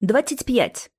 25.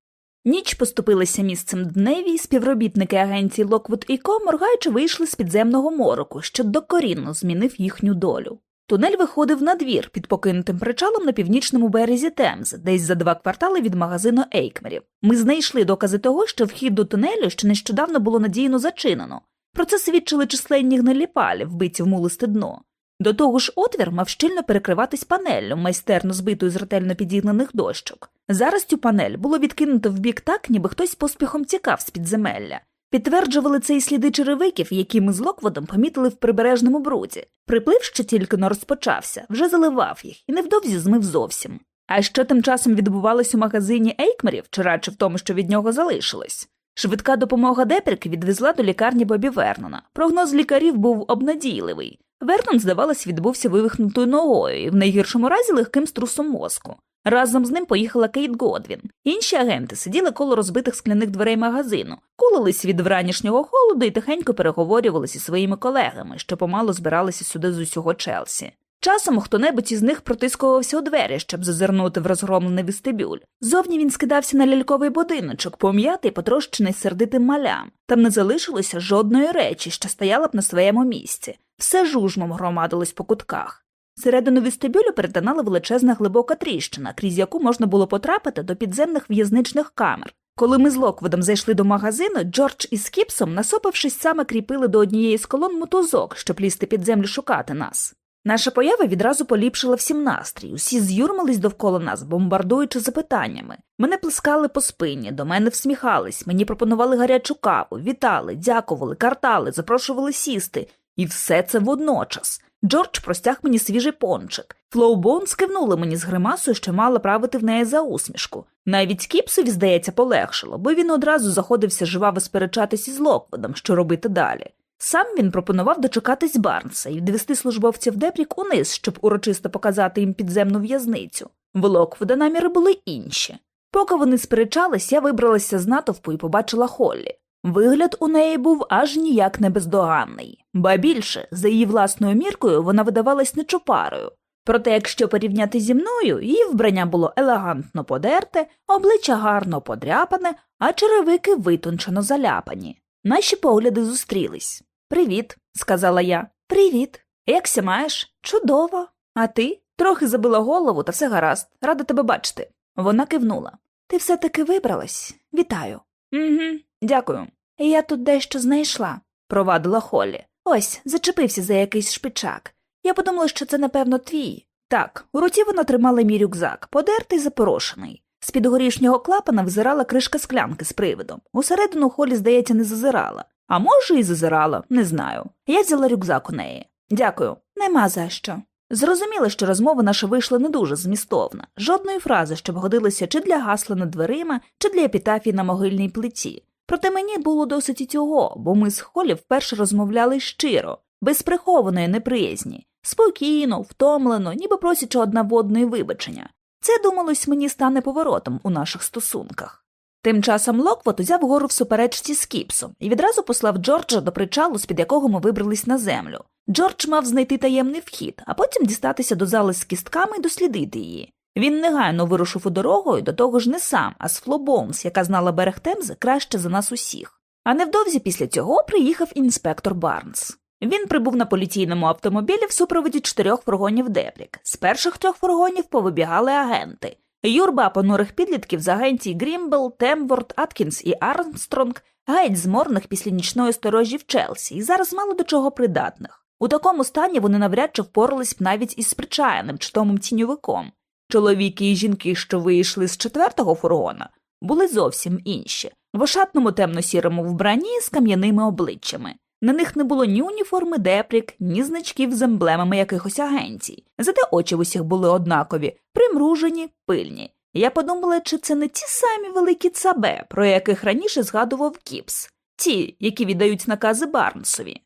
Ніч поступилася місцем дневі, співробітники агенції Локвуд і Ко, моргаючи, вийшли з підземного мороку, що докорінно змінив їхню долю. Тунель виходив надвір під покинутим причалом на північному березі Темзи, десь за два квартали від магазину Ейкмерів. Ми знайшли докази того, що вхід до тунелю ще нещодавно було надійно зачинено. Про це свідчили численні гнилі палі, вбиті в мулисте дно. До того ж, отвір мав щільно перекриватись панеллю, майстерно збитою з ретельно підігнаних дощок. Зараз цю панель було відкинуто вбік так, ніби хтось поспіхом тікав з підземелля. Підтверджували це і сліди черевиків, які ми з Локводом помітили в прибережному бруді. Приплив, що тільки но розпочався, вже заливав їх і невдовзі змив зовсім. А що тим часом відбувалось у магазині Ейкмерів, чи радше в тому, що від нього залишилось? Швидка допомога Депріки відвезла до лікарні Бобі Вернона. Прогноз лікарів був обнадійливий. Вернон, здавалось, відбувся вивихнутою ногою і в найгіршому разі легким струсом мозку. Разом з ним поїхала Кейт Годвін. Інші агенти сиділи коло розбитих скляних дверей магазину, кулились від вранішнього холоду і тихенько переговорювалися зі своїми колегами, що помало збиралися сюди з усього Челсі. Часом хто-небудь із них протискувався у двері, щоб зазирнути в розгромлений вестибюль. Зовні він скидався на ляльковий будиночок, пом'ятий, потрощений сердитим малям. Там не залишилося жодної речі, що стояла б на своєму місці. Все жужмом громадилось по кутках. Середину вестибюлю перетинала величезна глибока тріщина, крізь яку можна було потрапити до підземних в'язничних камер. Коли ми з Локводом зайшли до магазину, Джордж із Кіпсом, насопившись, саме кріпили до однієї з колон мотузок, щоб лізти під землю шукати нас. Наша поява відразу поліпшила всім настрій. Усі з'юрмились довкола нас, бомбардуючи запитаннями. Мене плескали по спині, до мене всміхались, мені пропонували гарячу каву, вітали, дякували, картали, запрошували сісти. І все це водночас. Джордж простяг мені свіжий пончик. Флоубон скивнули мені з гримасою, що мала правити в неї за усмішку. Навіть Кіпсові, здається, полегшило, бо він одразу заходився жваво сперечатись із Локводом, що робити далі. Сам він пропонував дочекатись Барнса і відвести службовців Депрік униз, щоб урочисто показати їм підземну в'язницю. В Локвода наміри були інші. Поки вони сперечались, я вибралася з натовпу і побачила Холлі. Вигляд у неї був аж ніяк не бездоганний, ба більше, за її власною міркою, вона видавалась нечупарою. Проте, якщо порівняти зі мною, її вбрання було елегантно подерте, обличчя гарно подряпане, а черевики витончено заляпані. Наші погляди зустрілись. Привіт, сказала я. Привіт. Якся маєш? Чудово. А ти? Трохи забила голову, та все гаразд. Рада тебе бачити. Вона кивнула. Ти все таки вибралась? Вітаю. Угу, дякую. Я тут дещо знайшла, провадила Холлі. Ось, зачепився за якийсь шпичак. Я подумала, що це, напевно, твій. Так, у руці вона тримала мій рюкзак, подертий запорошений. З під горішнього клапана взирала кришка склянки з привидом. Усередину Холі, здається, не зазирала. А може, і зазирала, не знаю. Я взяла рюкзак у неї. Дякую, нема за що. Зрозуміло, що розмова наша вийшла не дуже змістовна, жодної фрази, щоб годилася чи для гасла над дверима, чи для епітафії на могильній плиті. Проте мені було досить і цього, бо ми з Холі вперше розмовляли щиро, без прихованої неприязні, спокійно, втомлено, ніби просячи одна в одної вибачення. Це, думалось, мені стане поворотом у наших стосунках. Тим часом Локвот узяв гору в суперечці з Кіпсом і відразу послав Джорджа до причалу, з під якого ми вибрались на землю. Джордж мав знайти таємний вхід, а потім дістатися до зали з кістками і дослідити її. Він негайно вирушив у дорогу до того ж не сам, а з Фло Боунс, яка знала берег Темзи краще за нас усіх. А невдовзі після цього приїхав інспектор Барнс. Він прибув на поліційному автомобілі в супроводі чотирьох фургонів ДЕПРІК. З перших трьох фургонів повибігали агенти. Юрба понурих підлітків з агенцій Грімбл, Темворт, Аткінс і Армстронг геть зморних після нічної сторожі в Челсі і зараз мало до чого придатних. У такому стані вони навряд чи впорались б навіть із спричаяним чтомим тіньовиком. Чоловіки і жінки, що вийшли з четвертого фургона, були зовсім інші в ошатному темно-сірому вбранні з кам'яними обличчями. На них не було ні уніформи депрік, ні значків з емблемами якихось агенцій. Зате очі в усіх були однакові, примружені, пильні. Я подумала, чи це не ті самі великі цабе, про яких раніше згадував Кіпс, ті, які віддають накази Барнсові.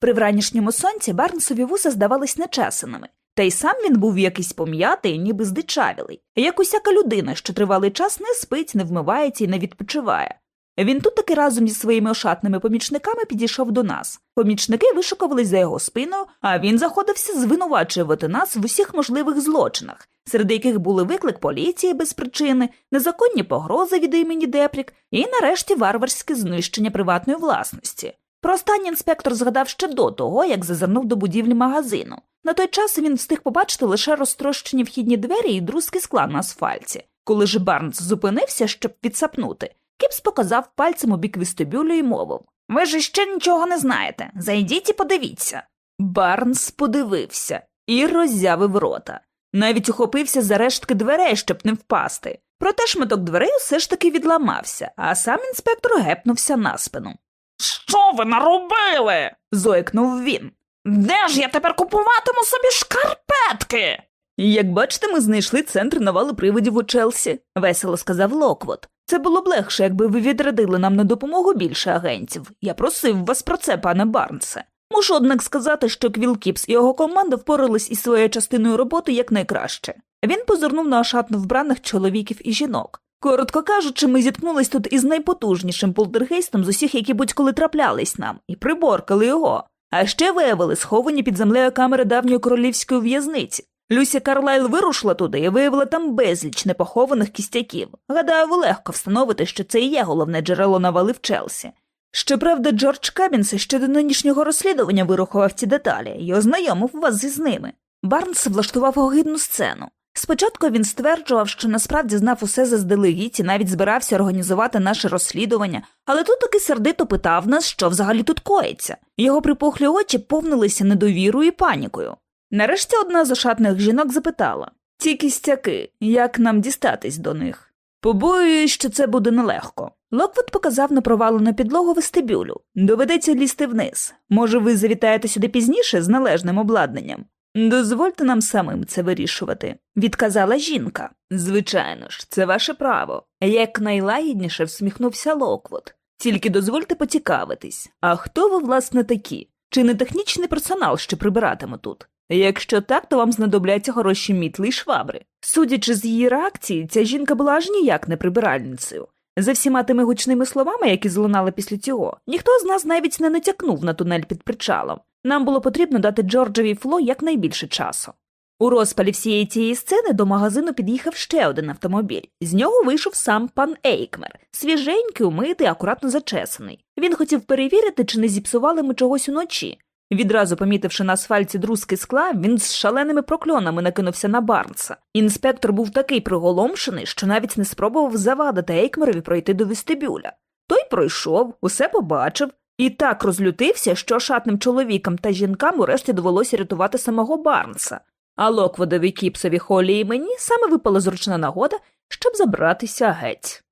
При вранішньому сонці Барнсові вуса здавались нечесаними, та й сам він був якийсь пом'ятий, ніби здичавілий, як усяка людина, що тривалий час не спить, не вмивається і не відпочиває. Він тут таки разом зі своїми ошатними помічниками підійшов до нас. Помічники вишукувались за його спиною, а він заходився звинувачувати нас в усіх можливих злочинах, серед яких були виклик поліції без причини, незаконні погрози від імені Депрік і, нарешті, варварське знищення приватної власності. Про останній інспектор згадав ще до того, як зазирнув до будівлі магазину. На той час він встиг побачити лише розтрощені вхідні двері і друзки скла на асфальті. Коли ж Барнс зупинився, щоб відсапнути, Кіпс показав пальцем у бік вестибюлю і мовив Ви ж іще нічого не знаєте. Зайдіть і подивіться. Барнс подивився і роззявив рота. Навіть ухопився за рештки дверей, щоб не впасти. Проте шматок дверей все ж таки відламався, а сам інспектор гепнувся на спину. Що ви наробили? зойкнув він. Де ж я тепер купуватиму собі шкарпетки? Як бачите, ми знайшли центр навали привидів у Челсі, весело сказав Локвуд. Це було б легше, якби ви відрядили нам на допомогу більше агентів. Я просив вас про це, пане Барнсе. Мушу однак сказати, що Квілл Кіпс і його команда впорались із своєю частиною роботи якнайкраще. Він позирнув на ошатно вбраних чоловіків і жінок. Коротко кажучи, ми зіткнулись тут із найпотужнішим полтергейстом з усіх, які будь-коли траплялись нам, і приборкали його. А ще виявили сховані під землею камери давньої королівської в'язниці. Люся Карлайл вирушила туди і виявила там безліч непохованих кістяків. Гадаю, легко встановите, що це і є головне джерело навали в Челсі. Щоправда, Джордж Кабінс ще до нинішнього розслідування вирухував ці деталі і ознайомив вас із ними. Барнс влаштував огидну сцену. Спочатку він стверджував, що насправді знав усе заздалегідь і навіть збирався організувати наше розслідування, але тут таки сердито питав нас, що взагалі тут коїться. Його припухлі очі повнилися недовірою і панікою. Нарешті одна з ошатних жінок запитала ці кістяки, як нам дістатись до них? Побоююсь, що це буде нелегко. Локвуд показав на провалену підлогу вестибюлю. Доведеться лізти вниз. Може, ви завітаєте сюди пізніше з належним обладнанням? Дозвольте нам самим це вирішувати, відказала жінка. Звичайно ж, це ваше право. Якнайлагідніше всміхнувся Локвуд. Тільки дозвольте поцікавитись. А хто ви, власне, такі? Чи не технічний персонал, що прибиратиме тут? Якщо так, то вам знадобляться хороші мітли й швабри. Судячи з її реакції, ця жінка була аж ніяк не прибиральницею. За всіма тими гучними словами, які злунали після цього, ніхто з нас навіть не натякнув на тунель під причалом. Нам було потрібно дати Джорджеві Фло якнайбільше часу. У розпалі всієї цієї сцени до магазину під'їхав ще один автомобіль. З нього вийшов сам пан Ейкмер, свіженький, умитий, акуратно зачесаний. Він хотів перевірити, чи не зіпсували ми чогось уночі. Відразу помітивши на асфальті друзки скла, він з шаленими прокльонами накинувся на Барнса. Інспектор був такий приголомшений, що навіть не спробував завадити Ейкмерові пройти до вестибюля. Той прийшов, усе побачив і так розлютився, що штатним чоловікам та жінкам урешті довелося рятувати самого Барнса. А Локвудові Кіпсові Холі і мені саме випала зручна нагода, щоб забратися геть.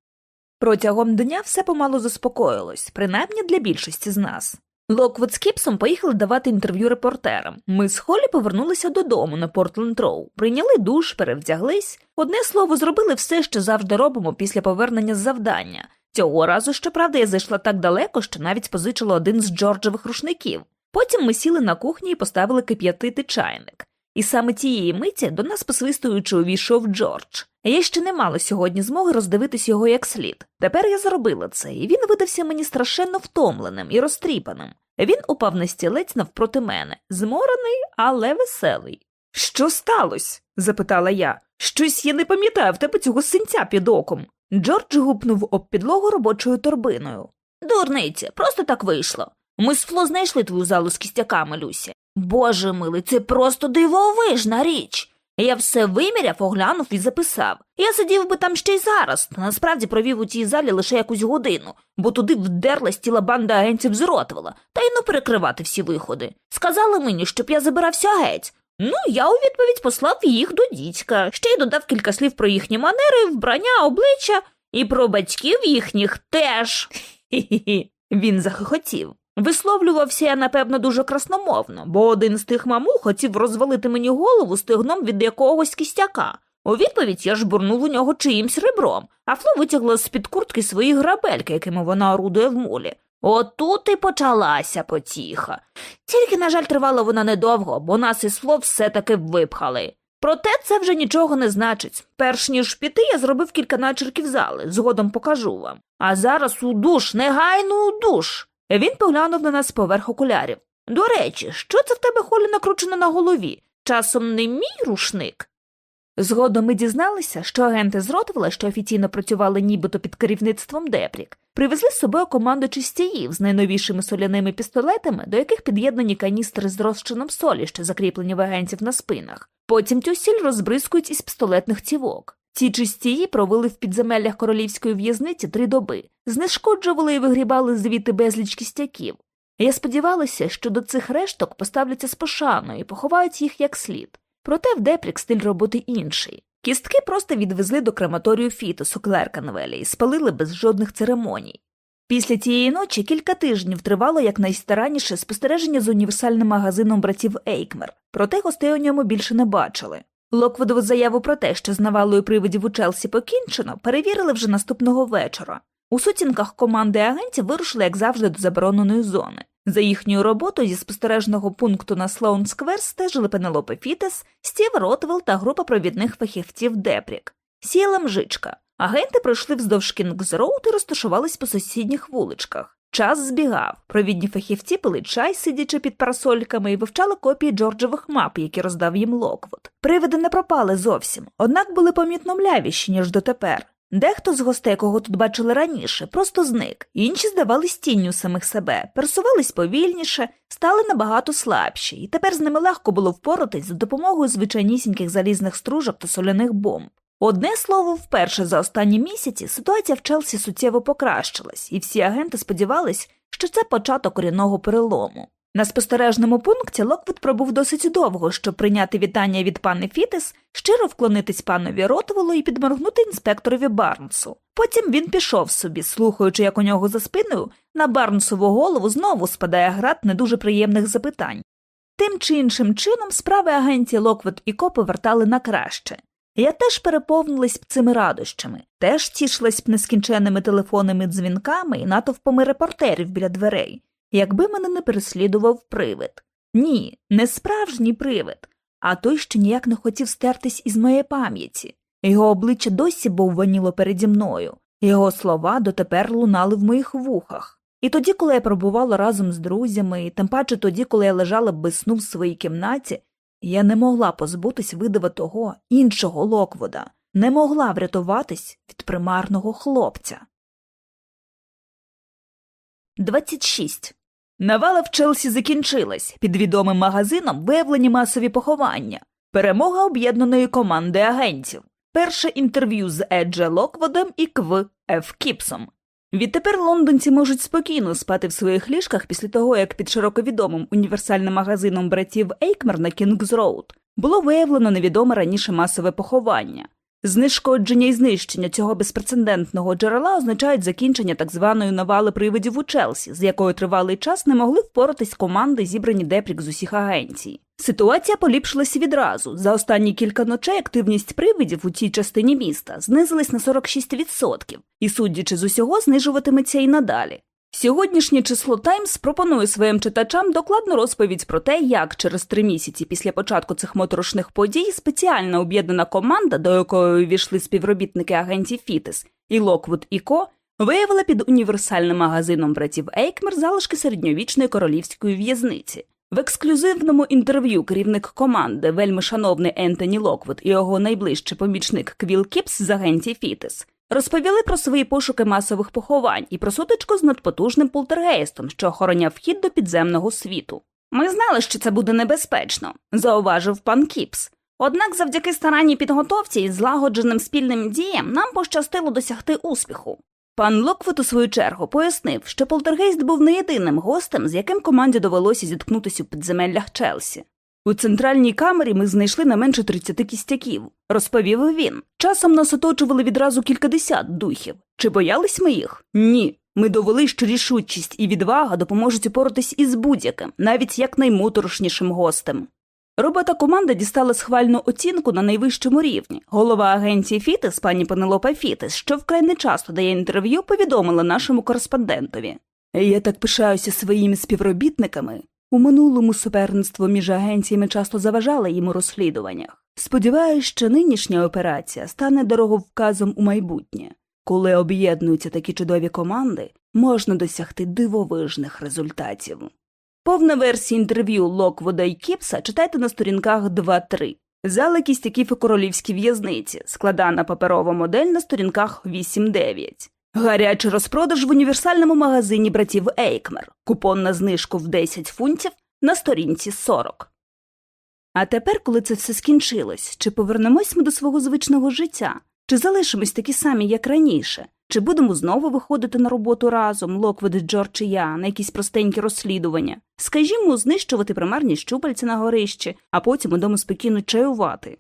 Протягом дня все помалу заспокоїлось, принаймні для більшості з нас. Локвуд з Кіпсом поїхали давати інтерв'ю репортерам. Ми з Холі повернулися додому на Портленд Роу, прийняли душ, перевдяглись. Одне слово, зробили все, що завжди робимо після повернення з завдання. Цього разу, щоправда, я зайшла так далеко, що навіть позичила один з Джорджевих рушників. Потім ми сіли на кухні і поставили кип'ятити чайник. І саме тієї миті до нас, посвистуючи, увійшов Джордж. Я ще не мала сьогодні змоги роздивитись його як слід. Тепер я зробила це, і він видався мені страшенно втомленим і розтріпаним. Він упав на стілець навпроти мене, зморений, але веселий. Що сталося? запитала я. Щось я не пам'ятаю в тебе цього синця під оком. Джордж гупнув об підлогу робочою торбиною. Дурниці, просто так вийшло. Ми з Фло знайшли твою залу з кістяками, Люсі. Боже милий, це просто дивовижна річ. Я все виміряв, оглянув і записав. Я сидів би там ще й зараз, та насправді провів у цій залі лише якусь годину, бо туди вдерлась ціла банда агентів з Ротвела, та й ну перекривати всі виходи. Сказали мені, щоб я забирався геть. Ну, я у відповідь послав їх до дідька, ще й додав кілька слів про їхні манери, вбрання, обличчя і про батьків їхніх теж. Хі-хі-хі. Він захохотів. Висловлювався я, напевно, дуже красномовно, бо один з тих маму хотів розвалити мені голову стигном від якогось кістяка. У відповідь я ж бурнув у нього чиїмсь ребром, а Фло витягла з-під куртки свої грабельки, якими вона орудує в мулі. Отут і почалася потіха. Тільки, на жаль, тривала вона недовго, бо нас із Фло все таки випхали. Проте це вже нічого не значить. Перш ніж піти, я зробив кілька начерків зали, згодом покажу вам. А зараз у душ, негайно у душ. Він поглянув на нас поверх окулярів. До речі, що це в тебе холі накручено на голові? Часом не мій рушник? Згодом ми дізналися, що агенти з Ротвелла, що офіційно працювали нібито під керівництвом Депрік, привезли з собою команду чистяїв з найновішими соляними пістолетами, до яких під'єднані каністри з розчином солі, що закріплені в агентів на спинах. Потім цю сіль розбризкують із пістолетних цівок. Ці чистії провели в підземеллях королівської в'язниці три доби, знешкоджували і вигрібали звідти безліч кістяків. Я сподівалася, що до цих решток поставляться з пошаною і поховають їх як слід. Проте в Депрік стиль роботи інший. Кістки просто відвезли до крематорію Фітос у Клерканвелі і спалили без жодних церемоній. Після тієї ночі кілька тижнів тривало якнайстаранніше спостереження з універсальним магазином братів Ейкмер, проте гостей у ньому більше не бачили. Локвудову заяву про те, що з навалою привидів у Челсі покінчено, перевірили вже наступного вечора. У сутінках команди агентів вирушили, як завжди, до забороненої зони. За їхньою роботою зі спостережного пункту на Слоун Сквер стежили Пенелопа Фітес, Стів Ротвелл та група провідних фахівців Депрік. Сіяла мжичка. Агенти пройшли вздовж Кінгс-Роуд і розташувались по сусідніх вуличках. Час збігав. Провідні фахівці пили чай, сидячи під парасольками, і вивчали копії Джорджових мап, які роздав їм Локвуд. Привиди не пропали зовсім, однак були помітно млявіші, ніж дотепер. Дехто з гостей, кого тут бачили раніше, просто зник, інші здавались тінню самих себе, пересувались повільніше, стали набагато слабші, і тепер з ними легко було впоратись за допомогою звичайнісіньких залізних стружок та соляних бомб. Одне слово, вперше за останні місяці ситуація в Челсі суттєво покращилась, і всі агенти сподівались, що це початок корінного перелому. На спостережному пункті Локвуд пробув досить довго, щоб прийняти вітання від пани Фітес, щиро вклонитись панові Ротвелу і підморгнути інспекторові Барнсу. Потім він пішов собі, слухаючи, як у нього за спиною на Барнсову голову знову спадає град не дуже приємних запитань. Тим чи іншим чином справи агенції Локвуд і Ко повертали на краще. Я теж переповнилась б цими радощами, теж тішилась б нескінченними телефонними дзвінками і натовпами репортерів біля дверей, якби мене не переслідував привид. Ні, не справжній привид, а той, що ніяк не хотів стертись із моєї пам'яті. Його обличчя досі бовваніло переді мною, його слова дотепер лунали в моїх вухах. І тоді, коли я пробувала разом з друзями, і тим паче тоді, коли я лежала без сну в своїй кімнаті, я не могла позбутись видива того іншого Локвуда, не могла врятуватись від примарного хлопця. 26. Навала в Челсі закінчилась. Під відомим магазином виявлені масові поховання. Перемога об'єднаної команди агентів. Перше інтерв'ю з Е. Дж. Локвудом і Кв. Ф. Кіпсом. Відтепер лондонці можуть спокійно спати в своїх ліжках після того, як під широковідомим універсальним магазином братів Ейкмер на Кінгс-Роуд було виявлено невідоме раніше масове поховання. Знешкодження і знищення цього безпрецедентного джерела означають закінчення так званої навали привидів у Челсі, з якою тривалий час не могли впоратись команди, зібрані Депрік з усіх агенцій. Ситуація поліпшилася відразу. За останні кілька ночей активність привидів у цій частині міста знизилась на 46%, і, судячи з усього, знижуватиметься і надалі. Сьогоднішнє число Таймс пропонує своїм читачам докладну розповідь про те, як через три місяці після початку цих моторошних подій спеціальна об'єднана команда, до якої увійшли співробітники агенцій Фітес і Локвуд і Ко, виявила під універсальним магазином братів Ейкмер залишки середньовічної королівської в'язниці. В ексклюзивному інтерв'ю керівник команди, вельми шановний Ентоні Локвуд і його найближчий помічник Квіл Кіпс з агенції Фітес розповіли про свої пошуки масових поховань і про сутичку з надпотужним полтергейстом, що охороняв вхід до підземного світу. Ми знали, що це буде небезпечно, зауважив пан Кіпс. Однак, завдяки старанній підготовці і злагодженим спільним діям нам пощастило досягти успіху. Пан Локвуд, у свою чергу, пояснив, що полтергейст був не єдиним гостем, з яким команді довелося зіткнутися у підземеллях Челсі. У центральній камері ми знайшли не менше 30 кістяків, розповів він. Часом нас оточували відразу кількадесят духів. Чи боялись ми їх? Ні. Ми довели, що рішучість і відвага допоможуть упоратись із будь-яким, навіть як наймоторошнішим гостем. Робота команди дістала схвальну оцінку на найвищому рівні. Голова агенції Фітес, пані Пенелопа Фітес, що вкрай не часто дає інтерв'ю, повідомила нашому кореспондентові. Я так пишаюся своїми співробітниками. У минулому суперництво між агенціями часто заважало їм у розслідуваннях. Сподіваюсь, що нинішня операція стане дороговказом у майбутнє. Коли об'єднуються такі чудові команди, можна досягти дивовижних результатів. Повна версія інтерв'ю Локвода і Кіпса читайте на сторінках 2-3. Зали кістяків у королівській в'язниці, складана паперова модель на сторінках 8-9. Гарячий розпродаж в універсальному магазині братів Ейкмер. Купон на знижку в 10 фунтів на сторінці 40. А тепер, коли це все скінчилось, чи повернемось ми до свого звичного життя? Чи залишимось такі самі, як раніше? Чи будемо знову виходити на роботу разом, Локвуд, Джордж і я, на якісь простенькі розслідування? Скажімо, знищувати примарні щупальці на горищі, а потім удома спокійно чаювати.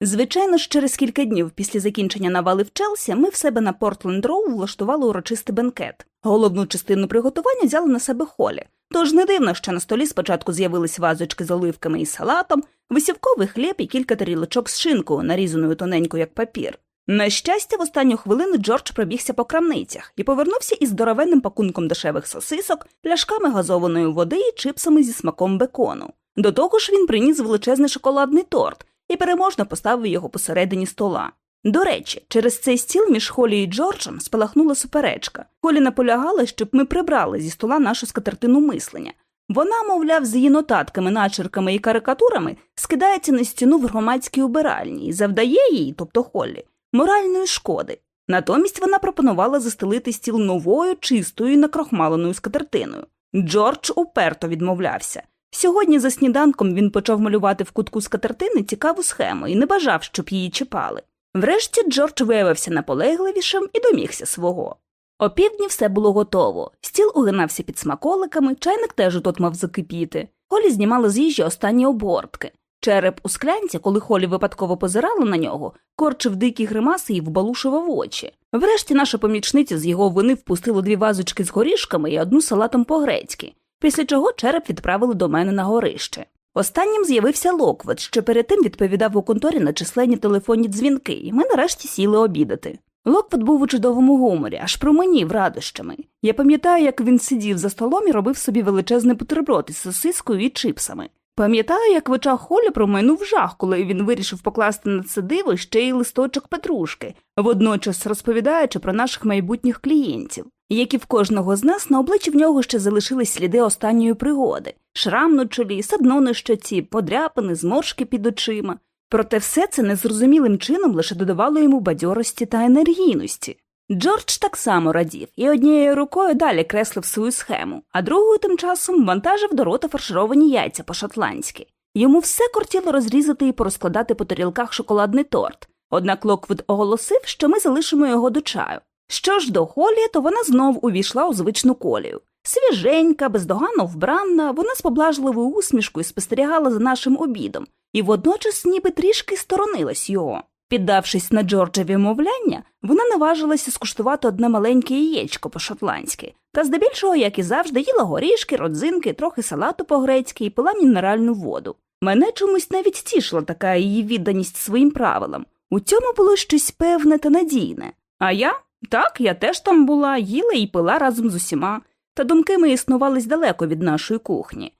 Звичайно ж, через кілька днів після закінчення навали в Челсі ми в себе на Портленд Роу влаштували урочистий бенкет. Головну частину приготування взяли на себе холі. Тож не дивно, що на столі спочатку з'явились вазочки з оливками і салатом, висівковий хліб і кілька тарілочок з шинкою, нарізаною тоненько як папір. На щастя, в останню хвилину Джордж пробігся по крамницях і повернувся із здоровенним пакунком дешевих сосисок, пляшками газованої води і чипсами зі смаком бекону. До того ж він приніс величезний шоколадний торт і переможно поставив його посередині стола. До речі, через цей стіл між Холі і Джорджем спалахнула суперечка. Холі наполягала, щоб ми прибрали зі стола нашу скатертину мислення. Вона, мовляв, з її нотатками, начерками і карикатурами скидається на стіну в громадській убиральні і завдає їй, тобто Холлі, моральної шкоди. Натомість вона пропонувала застелити стіл новою, чистою накрохмаленою скатертиною. Джордж уперто відмовлявся. Сьогодні за сніданком він почав малювати в кутку скатертини цікаву схему і не бажав, щоб її чіпали. Врешті Джордж виявився наполегливішим і домігся свого. О півдні все було готово. Стіл угинався під смаколиками, чайник теж тут мав закипіти. Холі знімала з їжі останні обгортки. Череп у склянці, коли Холі випадково позирала на нього, корчив дикі гримаси і вбалушував очі. Врешті наша помічниця з його вини впустила дві вазочки з горішками і одну салатом по-грецьки, після чого череп відправили до мене на горище. Останнім з'явився Локвуд, що перед тим відповідав у конторі на численні телефонні дзвінки, і ми нарешті сіли обідати. Локвуд був у чудовому гуморі, аж променів радощами. Я пам'ятаю, як він сидів за столом і робив собі величезний бутерброд із сосискою і чипсами. Пам'ятаю, як в очах Холі промайнув жах, коли він вирішив покласти на це диво ще й листочок петрушки, водночас розповідаючи про наших майбутніх клієнтів. Як і в кожного з нас, на обличчі в нього ще залишились сліди останньої пригоди шрам на чолі, садно на щоці, подряпини, зморшки під очима. Проте все це незрозумілим чином лише додавало йому бадьорості та енергійності. Джордж так само радів і однією рукою далі креслив свою схему, а другою тим часом вантажив до рота фаршировані яйця по шотландськи. Йому все кортіло розрізати і порозкладати по тарілках шоколадний торт. Однак Локвуд оголосив, що ми залишимо його до чаю. Що ж до Холі, то вона знов увійшла у звичну колію. Свіженька, бездоганно вбранна, вона з поблажливою усмішкою спостерігала за нашим обідом і водночас ніби трішки сторонилась його. Піддавшись на Джорджеві мовляння, вона наважилася скуштувати одне маленьке яєчко по-шотландськи, та здебільшого, як і завжди, їла горішки, родзинки, трохи салату по-грецьки і пила мінеральну воду. Мене чомусь навіть тішила така її відданість своїм правилам. У цьому було щось певне та надійне. А я? Так, я теж там була, їла і пила разом з усіма, та думки ми існувались далеко від нашої кухні.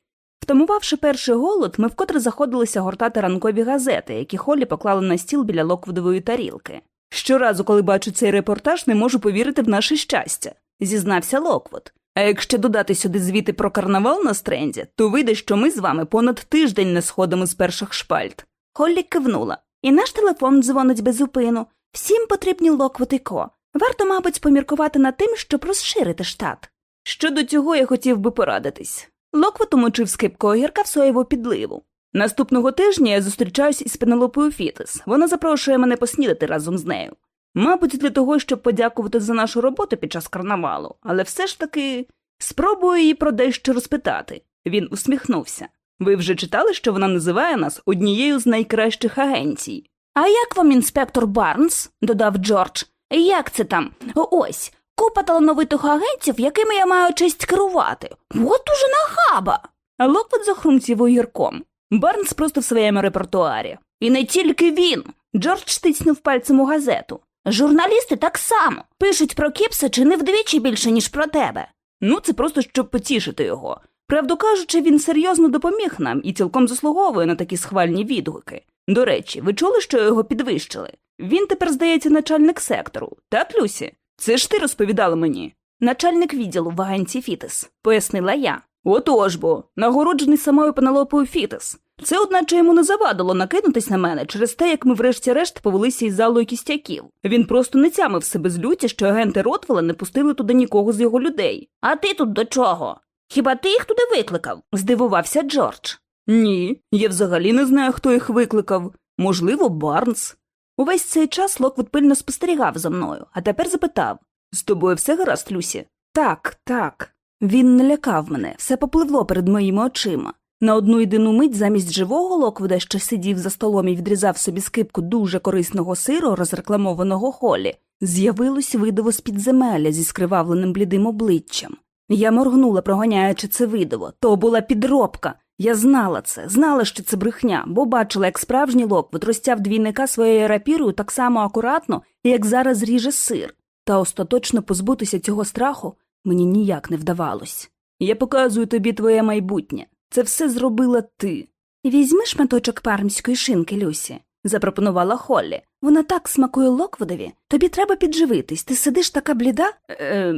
Втамувавши перший голод, ми вкотре заходилися гортати ранкові газети, які Холі поклали на стіл біля локвудової тарілки. Щоразу, коли бачу цей репортаж, не можу повірити в наше щастя, зізнався Локвуд. А якщо додати сюди звіти про карнавал на стренді, то вийде, що ми з вами понад тиждень не сходимо з перших шпальт. Холлі кивнула. І наш телефон дзвонить без зупину. Всім потрібні Локвуд і Ко. Варто, мабуть, поміркувати над тим, щоб розширити штат. Щодо цього я хотів би порадитись. Локвот умочив скипку огірка в соєву підливу. Наступного тижня я зустрічаюсь із Пенелопою Фітес. Вона запрошує мене поснідати разом з нею. Мабуть, для того, щоб подякувати за нашу роботу під час карнавалу, але все ж таки спробую її про дещо розпитати. Він усміхнувся. Ви вже читали, що вона називає нас однією з найкращих агенцій. А як вам інспектор Барнс? додав Джордж. Як це там? Ось. Купа талановитих агентів, якими я маю честь керувати. От уже нахаба. А Локвуд захрумців огірком. Барнс просто в своєму репертуарі. І не тільки він. Джордж тицнув пальцем у газету. Журналісти так само пишуть про Кіпса чи не вдвічі більше, ніж про тебе. Ну, це просто щоб потішити його. Правду кажучи, він серйозно допоміг нам і цілком заслуговує на такі схвальні відгуки. До речі, ви чули, що його підвищили? Він тепер, здається, начальник сектору. Так, Люсі? Це ж ти розповідала мені. Начальник відділу в агенції Фітес, пояснила я. Отож бо, нагороджений самою Пенелопою Фітес. Це, одначе, йому не завадило накинутись на мене через те, як ми врешті-решт повелися із залою кістяків. Він просто не тямив себе з люті, що агенти Ротвела не пустили туди нікого з його людей. А ти тут до чого? Хіба ти їх туди викликав? Здивувався Джордж. Ні, я взагалі не знаю, хто їх викликав. Можливо, Барнс. Увесь цей час Локвуд пильно спостерігав за мною, а тепер запитав з тобою все гаразд, Люсі? Так, так. Він не лякав мене, все попливло перед моїми очима. На одну єдину мить замість живого Локвуда, що сидів за столом і відрізав собі скипку дуже корисного сиру, розрекламованого Холі, з'явилось видиво з підземелля зі скривавленим блідим обличчям. Я моргнула, проганяючи це видиво. То була підробка. Я знала це, знала, що це брехня, бо бачила, як справжній Локвуд розтяв двійника своєю рапірою так само акуратно, як зараз ріже сир. Та остаточно позбутися цього страху мені ніяк не вдавалось. Я показую тобі твоє майбутнє. Це все зробила ти. Візьми шматочок пармської шинки, Люсі, запропонувала Холлі. Вона так смакує Локвудові. Тобі треба підживитись. Ти сидиш така бліда? Е,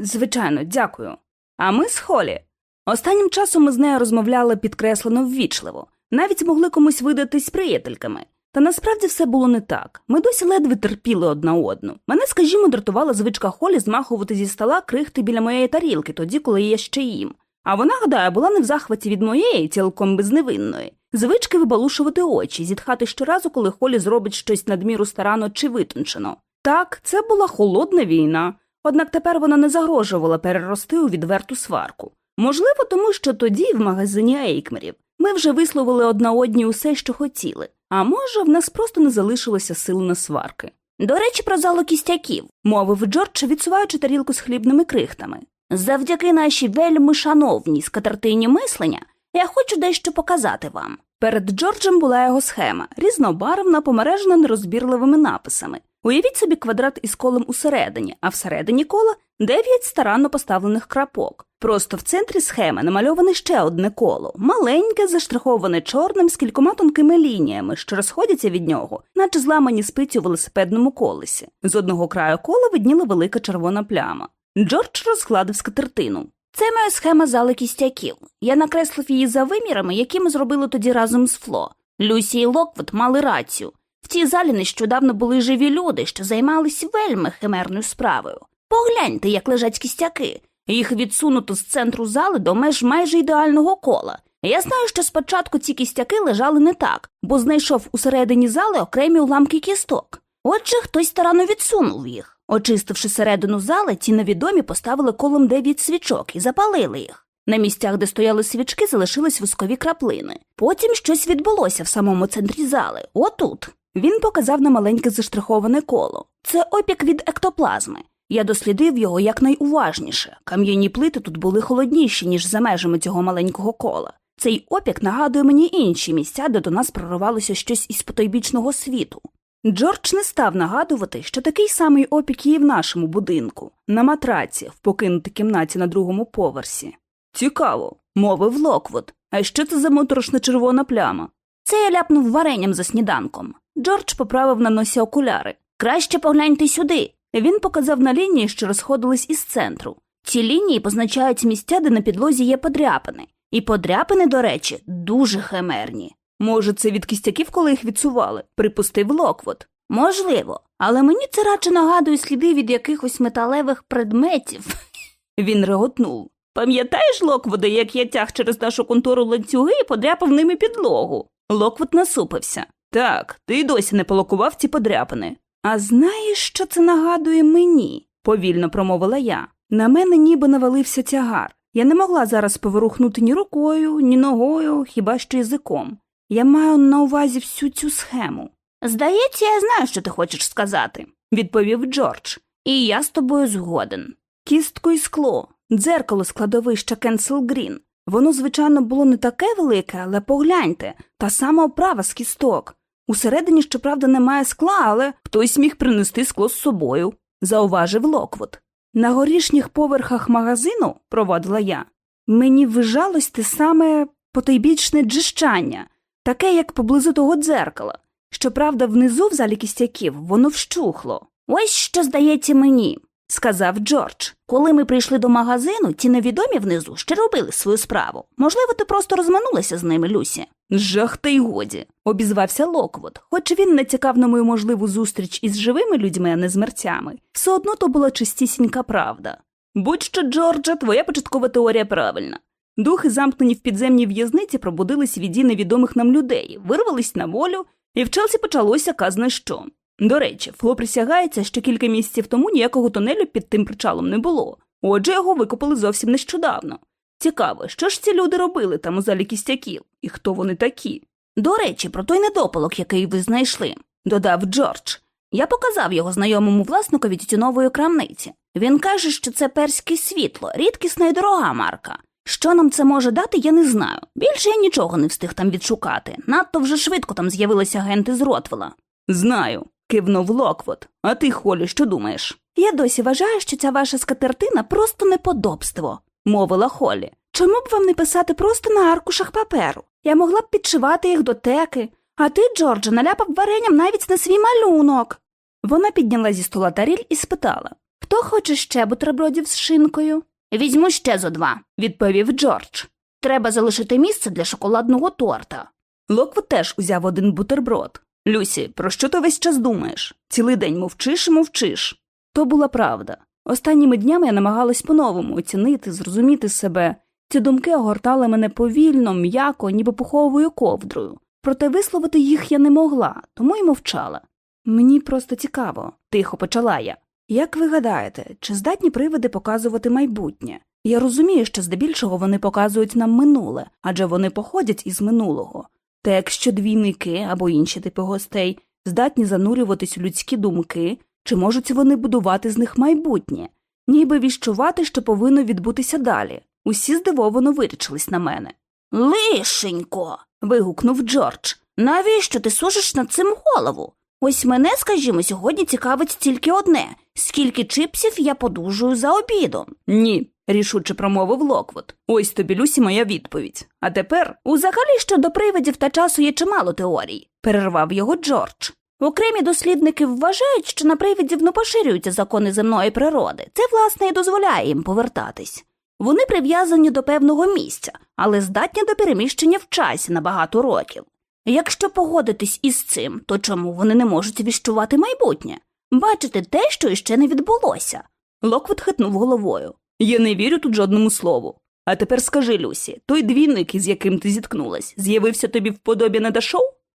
звичайно, дякую. А ми з Холлі. Останнім часом ми з нею розмовляли підкреслено ввічливо, навіть могли комусь видатись приятельками. Та насправді все було не так. Ми досі ледве терпіли одна одну. Мене, скажімо, дратувала звичка Холі змахувати зі стола крихти біля моєї тарілки, тоді, коли я ще їм. А вона, гадаю, була не в захваті від моєї, цілком безневинної. Звички вибалушувати очі, зітхати щоразу, коли Холі зробить щось надміру старано чи витончено. Так, це була холодна війна, однак тепер вона не загрожувала перерости у відверту сварку. Можливо, тому що тоді, в магазині Ейкмерів, ми вже висловили одна одні усе, що хотіли, а може, в нас просто не залишилося сил на сварки. До речі, про залу кістяків, мовив Джордж, відсуваючи тарілку з хлібними крихтами. Завдяки нашій вельми шановній скатертині мислення я хочу дещо показати вам. Перед Джорджем була його схема, різнобарвна, помережена нерозбірливими написами. Уявіть собі квадрат із колом усередині, а всередині кола дев'ять старанно поставлених крапок. Просто в центрі схеми намальоване ще одне коло, маленьке, заштриховане чорним з кількома тонкими лініями, що розходяться від нього, наче зламані спиці у велосипедному колесі. З одного краю кола видніла велика червона пляма. Джордж розкладив скатертину. Це моя схема зали кістяків. Я накреслив її за вимірами, які ми зробили тоді разом з Фло. Люсі і Локвуд мали рацію. В цій залі нещодавно були живі люди, що займалися вельми химерною справою. Погляньте, як лежать кістяки. Їх відсунуто з центру зали до меж майже ідеального кола. Я знаю, що спочатку ці кістяки лежали не так, бо знайшов усередині зали окремі уламки кісток. Отже, хтось старанно відсунув їх. Очистивши середину зали, ті невідомі поставили колом дев'ять свічок і запалили їх. На місцях, де стояли свічки, залишились воскові краплини. Потім щось відбулося в самому центрі зали. Отут. Він показав на маленьке заштриховане коло. Це опік від ектоплазми. Я дослідив його якнайуважніше. Кам'яні плити тут були холодніші, ніж за межами цього маленького кола. Цей опік нагадує мені інші місця, де до нас проривалося щось із потойбічного світу. Джордж не став нагадувати, що такий самий опік є в нашому будинку, на матраці, в покинутій кімнаті на другому поверсі. Цікаво, мовив Локвуд. А що це за моторошна червона пляма? Це я ляпнув варенням за сніданком. Джордж поправив на носі окуляри. Краще погляньте сюди. Він показав на лінії, що розходились із центру. Ці лінії позначають місця, де на підлозі є подряпини. І подряпини, до речі, дуже химерні. Може, це від кістяків, коли їх відсували, припустив Локвуд. Можливо, але мені це радше нагадує сліди від якихось металевих предметів. Він реготнув. Пам'ятаєш, Локвуде, як я тяг через нашу контору ланцюги і подряпав ними підлогу? Локвуд насупився. Так, ти й досі не полакував ці подряпини. А знаєш, що це нагадує мені? повільно промовила я. На мене ніби навалився тягар. Я не могла зараз поворухнути ні рукою, ні ногою, хіба що язиком. Я маю на увазі всю цю схему. Здається, я знаю, що ти хочеш сказати, відповів Джордж, і я з тобою згоден. Кісткоскло, дзеркало з кладовища Кенсел Грін. Воно, звичайно, було не таке велике, але погляньте, та сама оправа з кісток. Усередині, щоправда, немає скла, але хтось міг принести скло з собою, зауважив Локвуд. На горішніх поверхах магазину, провадила я, мені вчувалось те саме потойбічне дзижчання. таке, як поблизу того дзеркала. Щоправда, внизу в залі кістяків воно вщухло, Ось що здається мені. сказав Джордж. Коли ми прийшли до магазину, ті невідомі внизу ще робили свою справу. Можливо, ти просто розминулася з ними, Люсі. Жах та й годі, обізвався Локвуд. Хоч він натякав на мою можливу зустріч із живими людьми, а не з мерцями, все одно то була чистісінька правда. Будь-що, Джордже, твоя початкова теорія правильна. Духи, замкнені в підземній в'язниці, пробудились від дій невідомих нам людей, вирвались на волю, і в Челсі почалося казне що. До речі, Фло присягається, що кілька місяців тому ніякого тунелю під тим причалом не було. Отже, його викопали зовсім нещодавно. Цікаво, що ж ці люди робили там у залі кістяків, і хто вони такі? До речі, про той недопалок, який ви знайшли, додав Джордж. Я показав його знайомому власникові тютюнової крамниці. Він каже, що це Перське світло, рідкісна і дорога марка. Що нам це може дати, я не знаю. Більше я нічого не встиг там відшукати. Надто вже швидко там з'явилися агенти з Ротвела. Знаю, кивнув Локвуд. А ти, Холі, що думаєш? Я досі вважаю, що ця ваша скатертина просто неподобство, мовила Холі. Чому б вам не писати просто на аркушах паперу? Я могла б підшивати їх до теки, а ти, Джордже, наляпав варенням навіть на свій малюнок. Вона підняла зі стола таріль і спитала Хто хоче ще бутербродів з шинкою? Візьму ще зо два, відповів Джордж. Треба залишити місце для шоколадного торта. Локвуд теж узяв один бутерброд. Люсі, про що ти весь час думаєш? Цілий день мовчиш і мовчиш. То була правда. Останніми днями я намагалась по-новому оцінити, зрозуміти себе. Ці думки огортали мене повільно, м'яко, ніби пуховою ковдрою. Проте висловити їх я не могла, тому й мовчала. Мені просто цікаво, тихо почала я. Як ви гадаєте, чи здатні привиди показувати майбутнє? Я розумію, що здебільшого вони показують нам минуле, адже вони походять із минулого. Та якщо двійники або інші типи гостей здатні занурюватись у людські думки, чи можуть вони будувати з них майбутнє, ніби віщувати, що повинно відбутися далі. Усі здивовано вирячились на мене. Лишенько. вигукнув Джордж. Навіщо ти сушиш над цим голову? Ось мене, скажімо, сьогодні цікавить тільки одне скільки чипсів я подужаю за обідом. Ні, рішуче промовив Локвуд. Ось тобі Люсі моя відповідь. А тепер узагалі щодо привидів та часу є чимало теорій, перервав його Джордж. Окремі дослідники вважають, що на привидів не поширюються закони земної природи. Це, власне, і дозволяє їм повертатись. Вони прив'язані до певного місця, але здатні до переміщення в часі на багато років. Якщо погодитись із цим, то чому вони не можуть віщувати майбутнє? Бачити те, що іще не відбулося. Локвуд хитнув головою. Я не вірю тут жодному слову. А тепер скажи, Люсі, той двійник, із яким ти зіткнулась, з'явився тобі в подобі на?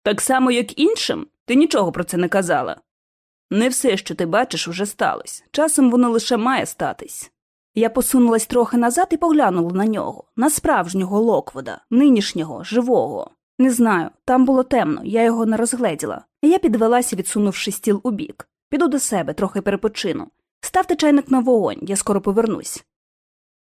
Так само, як іншим? Ти нічого про це не казала. Не все, що ти бачиш, уже сталося. Часом воно лише має статись. Я посунулась трохи назад і поглянула на нього, на справжнього Локвода, нинішнього, живого. Не знаю, там було темно, я його не розгледіла. Я підвелася, відсунувши стіл у бік. Піду до себе, трохи перепочину. Ставте чайник на вогонь, я скоро повернусь.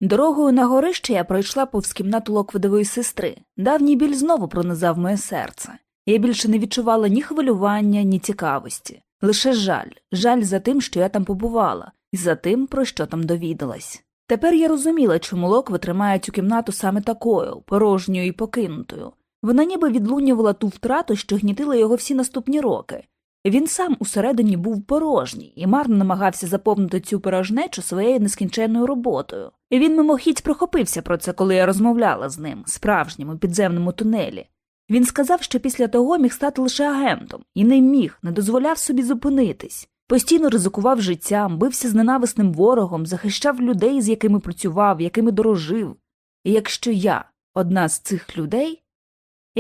Дорогою на горище я пройшла повз кімнату Локводової сестри. Давній біль знову пронизав моє серце. Я більше не відчувала ні хвилювання, ні цікавості. Лише жаль, жаль за тим, що я там побувала, і за тим, про що там довідалась. Тепер я розуміла, чому Локви тримає цю кімнату саме такою, порожньою і покинутою. Вона ніби відлунювала ту втрату, що гнітила його всі наступні роки. Він сам усередині був порожній і марно намагався заповнити цю порожнечу своєю нескінченною роботою. І він мимохідь прохопився про це, коли я розмовляла з ним, справжнім у підземному тунелі. Він сказав, що після того міг стати лише агентом, і не міг, не дозволяв собі зупинитись. Постійно ризикував життям, бився з ненависним ворогом, захищав людей, з якими працював, якими дорожив. І якщо я одна з цих людей,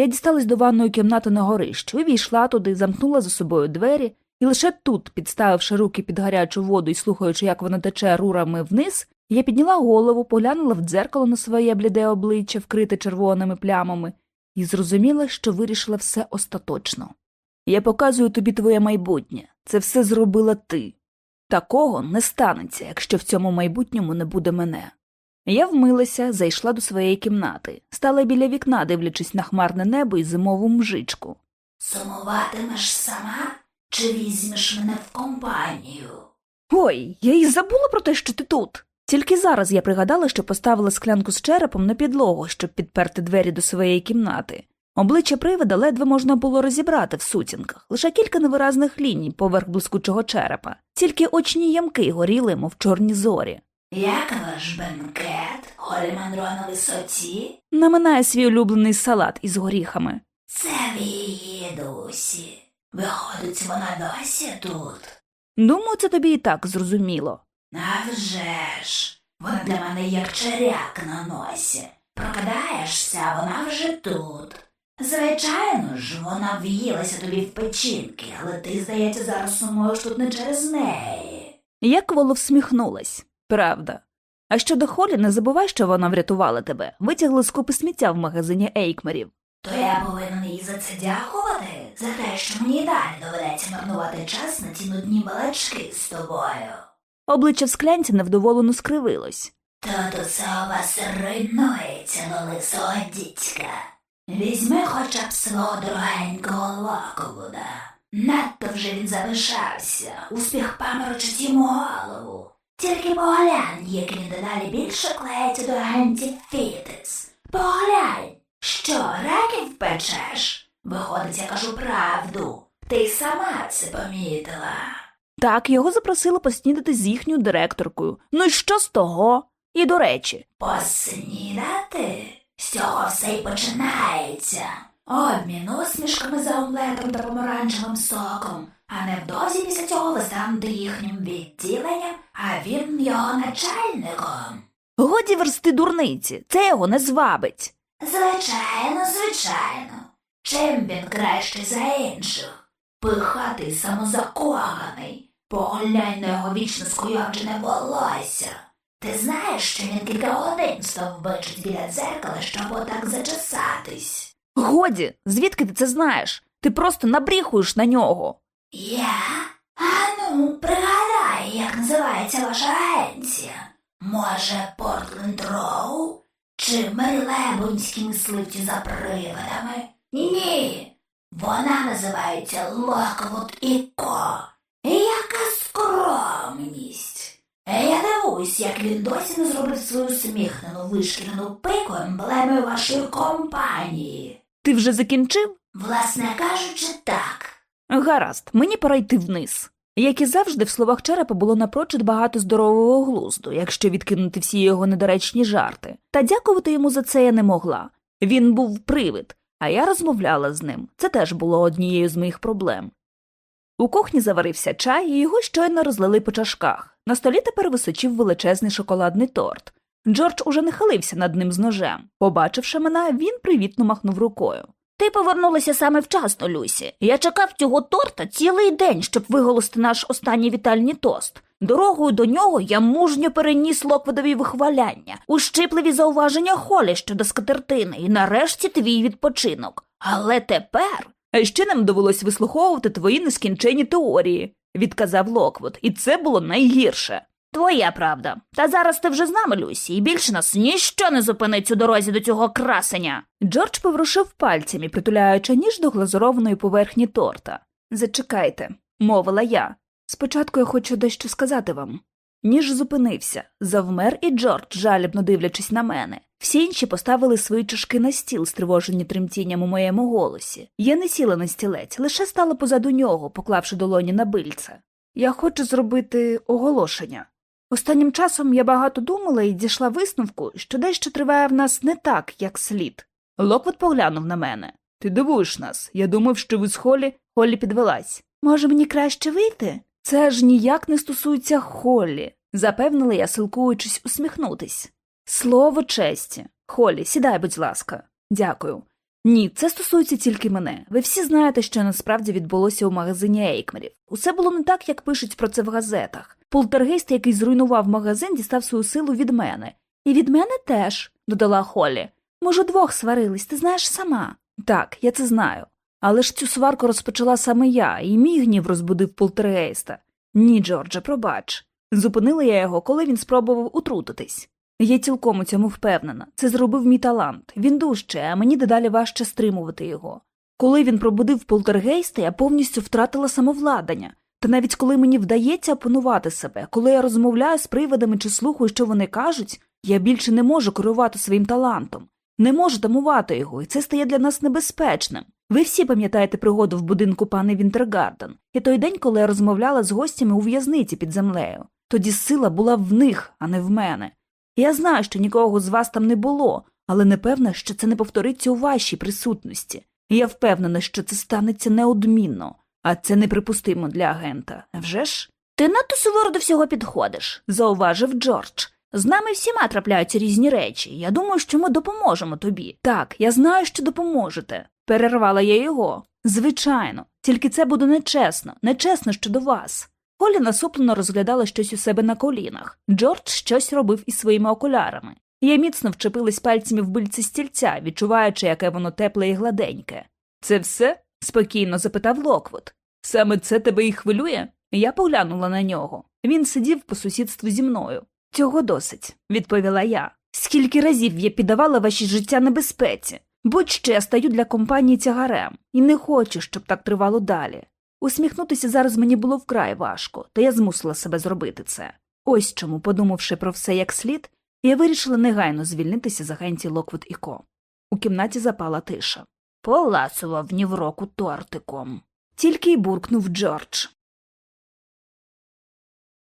я дісталась до ванної кімнати на горищу, війшла туди, замкнула за собою двері, і лише тут, підставивши руки під гарячу воду і слухаючи, як вона тече рурами вниз, я підняла голову, поглянула в дзеркало на своє бліде обличчя, вкрите червоними плямами, і зрозуміла, що вирішила все остаточно. Я показую тобі твоє майбутнє. Це все зробила ти. Такого не станеться, якщо в цьому майбутньому не буде мене. Я вмилася, зайшла до своєї кімнати, стала біля вікна, дивлячись на хмарне небо і зимову мжичку. Сумуватимеш сама чи візьмеш мене в компанію? Ой, я й забула про те, що ти тут. Тільки зараз я пригадала, що поставила склянку з черепом на підлогу, щоб підперти двері до своєї кімнати. Обличчя привида ледве можна було розібрати в сутінках, лише кілька невиразних ліній поверх блискучого черепа, тільки очні ямки горіли, мов чорні зорі. Як ваш бенкет, Холі Монро на висоті? Наминає свій улюблений салат із горіхами. Це в її дусі. Виходить, вона досі тут. Думаю, це тобі і так зрозуміло. А вже ж, вона для мене як черяк на носі. Прокидаєшся, вона вже тут. Звичайно ж, вона в'їлася тобі в печінки, але ти, здається, зараз сумуєш тут не через неї. Як Воло всміхнулась. Правда. А щодо Холі, не забувай, що вона врятувала тебе, витягли з купи сміття в магазині Ейкмерів. То я повинен їй за це дякувати, за те, що мені далі доведеться марнувати час на ті нудні балачки з тобою. Обличчя в склянці невдоволено скривилось. То це у вас руйнується до лисого дідька. Візьми хоча б свого дорогенького Локвуда. Надто вже він залишався, успіх паморочить йому голову. Тільки поглянь, як він дедалі більше клеїться до агентів Фітис. Поглянь, що, раків печеш? Виходить, я кажу правду. Ти сама це помітила. Так, його запросили поснідати з їхньою директоркою. Ну і що з того? І до речі, Поснідати? З цього все й починається. Обмін усмішками за омлетом та помаранчевим соком, а невдовзі після цього ви станете їхнім відділенням, а він його начальником. годі версти дурниці, це його не звабить. Звичайно, звичайно. Чим він кращий за інших? Пихатий самозакоханий. Поглянь на його вічно скуйовджене волосся. Ти знаєш, що він кілька годин стовбичить біля дзеркала, щоб отак зачесатись. Годі, звідки ти це знаєш? Ти просто набріхуєш на нього. Я? А ну, пригадай, як називається ваша агенція. Може, Портленд Роу? Чи Мерилебонські мисливці за привидами? Ні. Вона називається Локвуд і Ко. Яка скромність. Я дивуюсь, як він досі не зробив свою смішну вишкірену пику емблемою вашої компанії. Ти вже закінчив? Власне кажучи, так. Гаразд, мені пора йти вниз. Як і завжди, в словах черепа було напрочуд багато здорового глузду, якщо відкинути всі його недоречні жарти. Та дякувати йому за це я не могла. Він був привид, а я розмовляла з ним. Це теж було однією з моїх проблем. У кухні заварився чай, і його щойно розлили по чашках. На столі тепер височив величезний шоколадний торт. Джордж уже не халився над ним з ножем. Побачивши мене, він привітно махнув рукою. Ти повернулася саме вчасно, Люсі. Я чекав цього торта цілий день, щоб виголосити наш останній вітальний тост. Дорогою до нього я мужньо переніс Локвудові вихваляння, ущипливі зауваження Холі щодо скатертини і нарешті твій відпочинок. Але тепер. А ще нам довелось вислуховувати твої нескінченні теорії, відказав Локвуд, і це було найгірше. Твоя правда. Та зараз ти вже з нами, Люсі, і більше нас ніщо не зупинить у дорозі до цього красення. Джордж поворушив пальцями, притуляючи ніж до глазурованої поверхні торта. Зачекайте, мовила я. Спочатку я хочу дещо сказати вам. Ніж зупинився, завмер і Джордж, жалібно дивлячись на мене. Всі інші поставили свої чашки на стіл, стривожені тремтінням у моєму голосі. Я не сіла на стілець, лише стала позаду нього, поклавши долоні на бильце. Я хочу зробити оголошення. Останнім часом я багато думала і дійшла висновку, що дещо триває в нас не так, як слід. Локвот поглянув на мене. Ти дивуєш нас. Я думав, що ви з Холі Холі підвелась. Може, мені краще вийти? Це ж ніяк не стосується Холлі, запевнила я, силкуючись усміхнутись. Слово честі. Холі, сідай, будь ласка. Дякую. Ні, це стосується тільки мене. Ви всі знаєте, що насправді відбулося у магазині Ейкмерів. Усе було не так, як пишуть про це в газетах. Полтергейст, який зруйнував магазин, дістав свою силу від мене. І від мене теж, додала Холі. Може, двох сварились, ти знаєш сама. Так, я це знаю. Але ж цю сварку розпочала саме я, і мій гнів розбудив полтергейста. Ні, Джордже, пробач. Зупинила я його, коли він спробував утрутитись. Я цілком у цьому впевнена. Це зробив мій талант. Він дужче, а мені дедалі важче стримувати його. Коли він пробудив полтергейста, я повністю втратила самовладання. Та навіть коли мені вдається опанувати себе, коли я розмовляю з привидами чи слухаю, що вони кажуть, я більше не можу керувати своїм талантом. Не можу тамувати його, і це стає для нас небезпечним. Ви всі пам'ятаєте пригоду в будинку пани Вінтергарден і той день, коли я розмовляла з гостями у в'язниці під землею. Тоді сила була в них, а не в мене. Я знаю, що нікого з вас там не було, але не певна, що це не повториться у вашій присутності. І я впевнена, що це станеться неодмінно, а це неприпустимо для агента. Вже ж? Ти надто суворо до всього підходиш, зауважив Джордж. З нами всіма трапляються різні речі. Я думаю, що ми допоможемо тобі. Так, я знаю, що допоможете. Перервала я його. Звичайно, тільки це буде нечесно, нечесно щодо вас. Холі насуплено розглядала щось у себе на колінах. Джордж щось робив із своїми окулярами. Я міцно вчепилась пальцями в бильце стільця, відчуваючи, яке воно тепле і гладеньке. Це все? Спокійно запитав Локвуд. Саме це тебе і хвилює? Я поглянула на нього. Він сидів по сусідству зі мною. Цього досить, відповіла я. Скільки разів я піддавала ваші життя небезпеці? Будь-що я стаю для компанії тягарем, і не хочу, щоб так тривало далі. Усміхнутися зараз мені було вкрай важко, та я змусила себе зробити це. Ось чому, подумавши про все як слід, я вирішила негайно звільнитися з агенції Локвуд і Ко. У кімнаті запала тиша. Поласував нівроку тортиком. Тільки й буркнув Джордж.